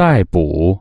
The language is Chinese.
逮捕。